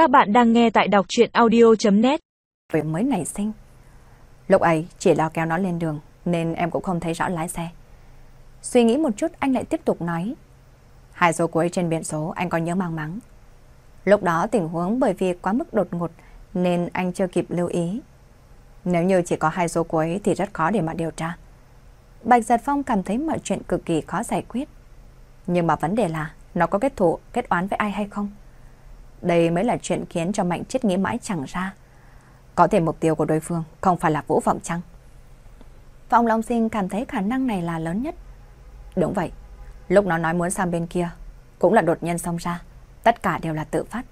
Các bạn đang nghe tại đọc chuyện audio.net về mới nảy sinh. Lúc ấy chỉ lo kéo nó lên đường nên em cũng không thấy rõ lái xe. Suy nghĩ một chút anh lại tiếp tục nói. Hai số cuối trên biển số anh có nhớ mang mắng. Lúc đó tình huống bởi vì quá mức đột ngột nên anh chưa kịp lưu ý. Nếu như chỉ có hai số cuối thì rất khó để mà điều tra. Bạch Giật Phong cảm thấy mọi chuyện cực kỳ khó giải quyết. Nhưng mà vấn đề là nó có kết thù, kết oán với ai hay không? Đây mới là chuyện khiến cho Mạnh chết nghĩ mãi chẳng ra. Có thể mục tiêu của đối phương không phải là Vũ Vọng Trăng. Phong Long Sinh cảm thấy khả năng này là lớn nhất. Đúng vậy, lúc nó nói muốn sang bên kia, cũng là đột nhiên xông ra. Tất cả đều là tự phát.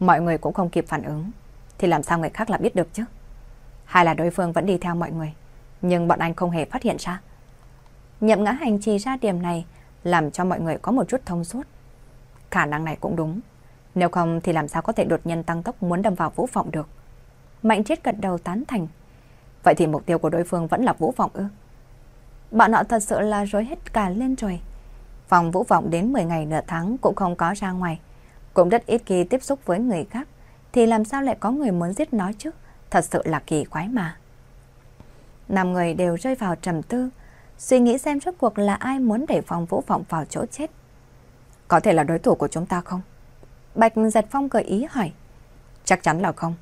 Mọi người cũng không kịp phản ứng. Thì làm sao người khác là biết được chứ? Hay là đối phương vẫn đi theo mọi người, nhưng bọn anh không hề phát hiện ra. Nhậm ngã hành trì ra điểm này, làm cho mọi người có một chút thông suốt. Khả năng này cũng đúng. Nếu không thì làm sao có thể đột nhiên tăng tốc muốn đâm vào Vũ Vọng được. Mạnh chết gật đầu tán thành. Vậy thì mục tiêu của đối phương vẫn là Vũ Vọng ư? Bọn họ thật sự là rối hết cả lên rồi. Phòng Vũ Vọng đến 10 ngày nửa tháng cũng không có ra ngoài. Cũng rất ít khi tiếp xúc với người khác. Thì làm sao lại có người muốn giết nó chứ? Thật sự là kỳ quái mà. Năm người đều rơi vào trầm tư. Suy nghĩ xem rốt cuộc là ai muốn đẩy phòng Vũ Vọng vào chỗ chết. Có thể là đối thủ của chúng ta không? Bạch Giật Phong gợi ý hỏi. Chắc chắn là không.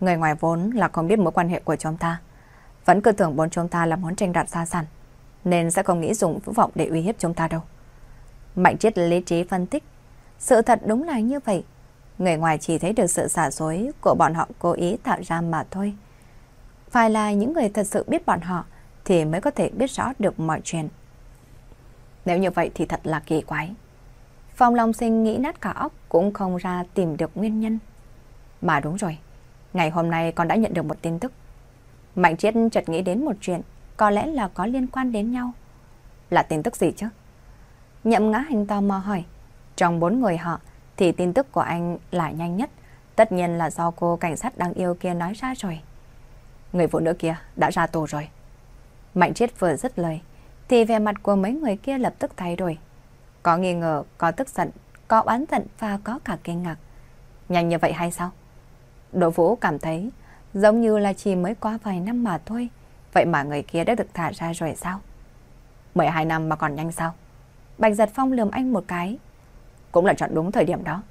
Người ngoài vốn là không biết mối quan hệ của chúng ta. Vẫn cứ tưởng bốn chúng ta là muốn tranh đoạt gia sản. Nên sẽ không nghĩ dùng vũ vọng để uy hiếp chúng ta đâu. Mạnh triết lý trí phân tích. Sự thật đúng là như vậy. Người ngoài chỉ thấy được sự xả dối của bọn họ cố ý tạo ra mà thôi. Phải là những người thật sự biết bọn họ thì mới có thể biết rõ được mọi chuyện. Nếu như vậy thì thật là kỳ quái. Phong Long Sinh nghĩ nát cả óc cũng không ra tìm được nguyên nhân. Mà đúng rồi, ngày hôm nay con đã nhận được một tin tức. Mạnh Triết chợt nghĩ đến một chuyện, có lẽ là có liên quan đến nhau. Là tin tức gì chứ? Nhậm ngã hành tò mò hỏi. Trong bốn người họ thì tin tức của anh là nhanh nhất. Tất nhiên là do cô cảnh sát đang yêu kia nói ra rồi. Người phụ nữ kia đã ra tù rồi. Mạnh Triết vừa dứt lời, thì vẻ mặt của mấy người kia lập tức thay đổi. Có nghi ngờ, có tức giận, có oán giận và có cả kinh ngạc. Nhanh như vậy hay sao? Đỗ Vũ cảm thấy giống như là chỉ mới qua vài năm mà thôi. Vậy mà người kia đã được thả ra rồi sao? 12 năm mà còn nhanh sao? Bạch giật phong lườm anh một cái. Cũng là chọn đúng thời điểm đó.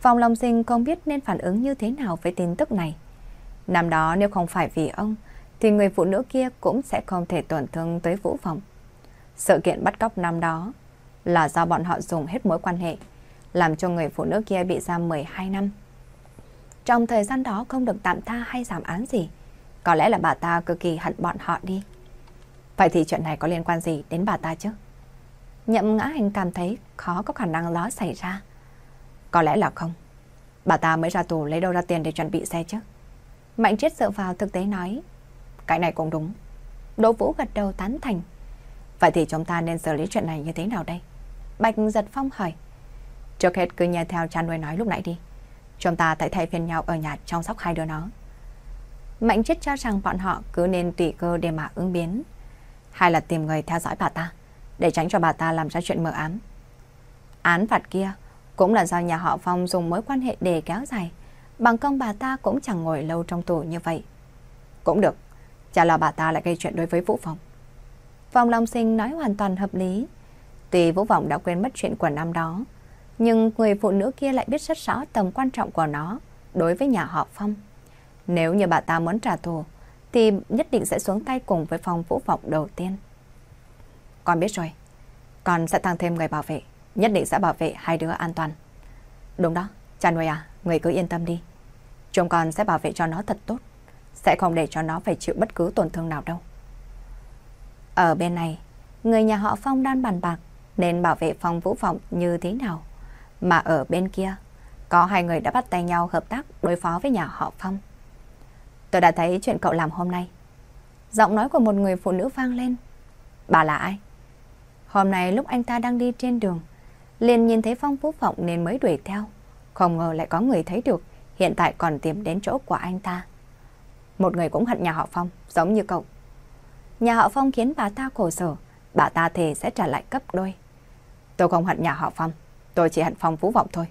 Phong Long Sinh không biết nên phản ứng như thế nào với tin tức này. Năm đó nếu không phải vì ông, thì người phụ nữ kia cũng sẽ không thể tổn thương tới Vũ Phòng. Sự kiện bắt cóc năm đó là do bọn họ dùng hết mối quan hệ, làm cho người phụ nữ kia bị giam 12 năm. Trong thời gian đó không được tạm tha hay giảm án gì, có lẽ là bà ta cực kỳ hận bọn họ đi. Vậy thì chuyện này có liên quan gì đến bà ta chứ? Nhậm ngã hành cảm thấy khó có khả năng đó xảy ra. Có lẽ là không. Bà ta mới ra tù lấy đâu ra tiền để chuẩn bị xe chứ? Mạnh triết dựa vào thực tế nói. Cái này cũng đúng. Đỗ Vũ gật đầu tán thành. Vậy thì chúng ta nên xử lý chuyện này như thế nào đây? Bạch giật phong hỏi. Trước hết cứ nghe theo cha nuôi nói lúc nãy đi. Chúng ta tại thay phiên nhau ở nhà chăm sóc hai đứa nó. Mạnh chết cho rằng bọn họ cứ nên tùy cơ để mà ứng biến. Hay là tìm người theo dõi bà ta, để tránh cho bà ta làm ra chuyện mờ ám. Án phạt kia cũng là do nhà họ Phong dùng mối quan hệ để kéo dài. Bằng công bà ta cũng chẳng ngồi lâu trong tù như vậy. Cũng được, chả là bà ta lại gây chuyện đối với Vũ Phong. Phong Long Sinh nói hoàn toàn hợp lý. Tuy Vũ Vọng đã quên mất chuyện của năm đó, nhưng người phụ nữ kia lại biết rất rõ tầm quan trọng của nó đối với nhà họ Phong. Nếu như bà ta muốn trả thù, thì nhất định sẽ xuống tay cùng với Phong Vũ Vọng đầu tiên. Con biết rồi, con sẽ tăng thêm người bảo vệ, nhất định sẽ bảo vệ hai đứa an toàn. Đúng đó, cha nuôi à, người cứ yên tâm đi. Chúng con sẽ bảo vệ cho nó thật tốt, sẽ không để cho nó phải chịu bất cứ tổn thương nào đâu. Ở bên này, người nhà họ Phong đang bàn bạc nên bảo vệ Phong Vũ Vọng như thế nào. Mà ở bên kia, có hai người đã bắt tay nhau hợp tác đối phó với nhà họ Phong. Tôi đã thấy chuyện cậu làm hôm nay. Giọng nói của một người phụ nữ vang lên. Bà là ai? Hôm nay lúc anh ta đang đi trên đường, liền nhìn thấy Phong Vũ Vọng nên mới đuổi theo. Không ngờ lại có người thấy được, hiện tại còn tìm đến chỗ của anh ta. Một người cũng hận nhà họ Phong, giống như cậu. Nhà họ Phong khiến bà ta khổ sở, bà ta thề sẽ trả lại cấp đôi. Tôi không hận nhà họ Phong, tôi chỉ hận Phong Vũ Vọng thôi.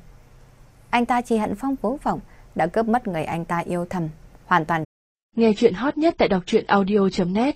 Anh ta chỉ hận Phong Vũ Vọng đã cướp mất người anh ta yêu thầm, hoàn toàn. Nghe chuyện hot nhất tại đọc truyện audio.net